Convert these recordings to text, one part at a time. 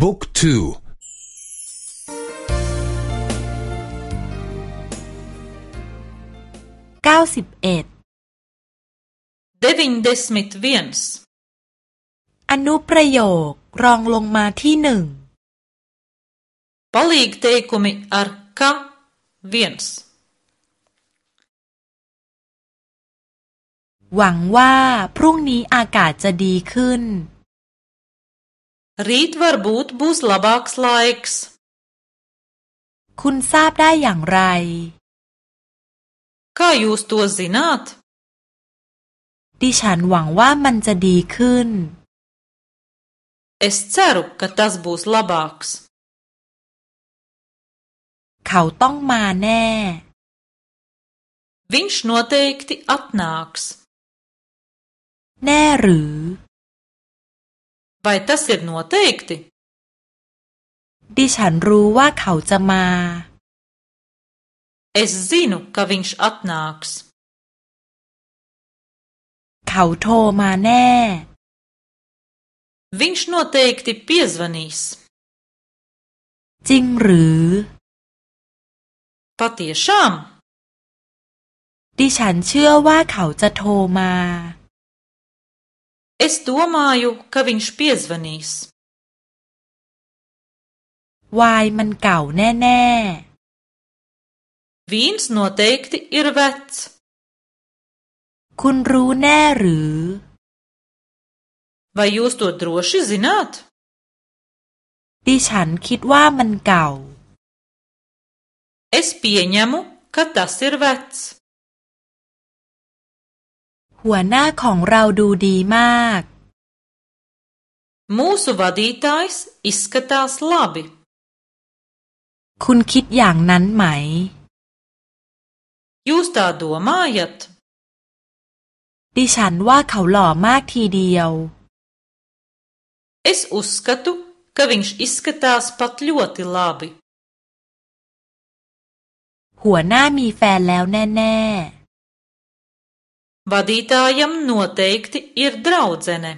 บุ๊กทูเก้าสิบเอ็ดเดวินเดสมิทเวียนส์อนุประโยครองลงมาที่หนึ่งปลีกเตกุมิอาร์ a าเวียนส์หวังว่าพรุ่งนี้อากาศจะดีขึ้น Rīt varbūt būs labāks laiks. คุณทราบได้อย่างไร Kā jūs to zināt? ดิฉันหวังว่ามันจะดีขึ้น Es ceru, ka tas būs labāks. เขาต้องมาแน่ Viņš noteikti atnāks. แน่หรือ Vai tas ir noteikti? ดิฉันรู้ว่าเขาจะมา Es zinu, ka viņš atnāks. เขาโทรมาแน่ Viņš noteikti piezvanīs. จริงหรือ Patiešām? ดิฉันเชื่อว่าเขาจะโทรมา Es domāju, ka viņš piezvanīs. Vai man kau nē, nē. Vīns noteikti ir vecs. Kun rū nē, rū. Vai jūs to droši zināt? ดิฉันคิดว่ามันเก่า Es pieņemu, ka tas ir vecs. หัวหน้าของเราดูดีมาก มูสวาดีตายส์อิสกตาสลาบิ คุณคิดอย่างนั้นไหม ยูสตาดัวมาเยตดิฉันว่าเขาหล่อมากทีเดียวเอสอุสกตุกวิงชิสกตาสปัตลวติลาบิ หัวหน้ามีแฟนแล้วแน่ ๆ Vadītājam noteikti ir draudzene.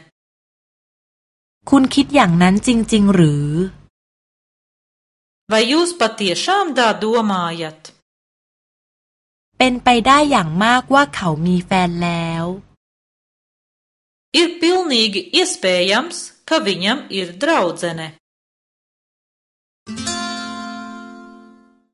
คุณคิดอย่างนั้นจริงๆหรือ Vai jūs patiešām tā domājat? เป็นไปได้อย่างมากว่าเขามีแฟนแล้ว Ir pilnīgi iespējams, ka viņam ir draudzene.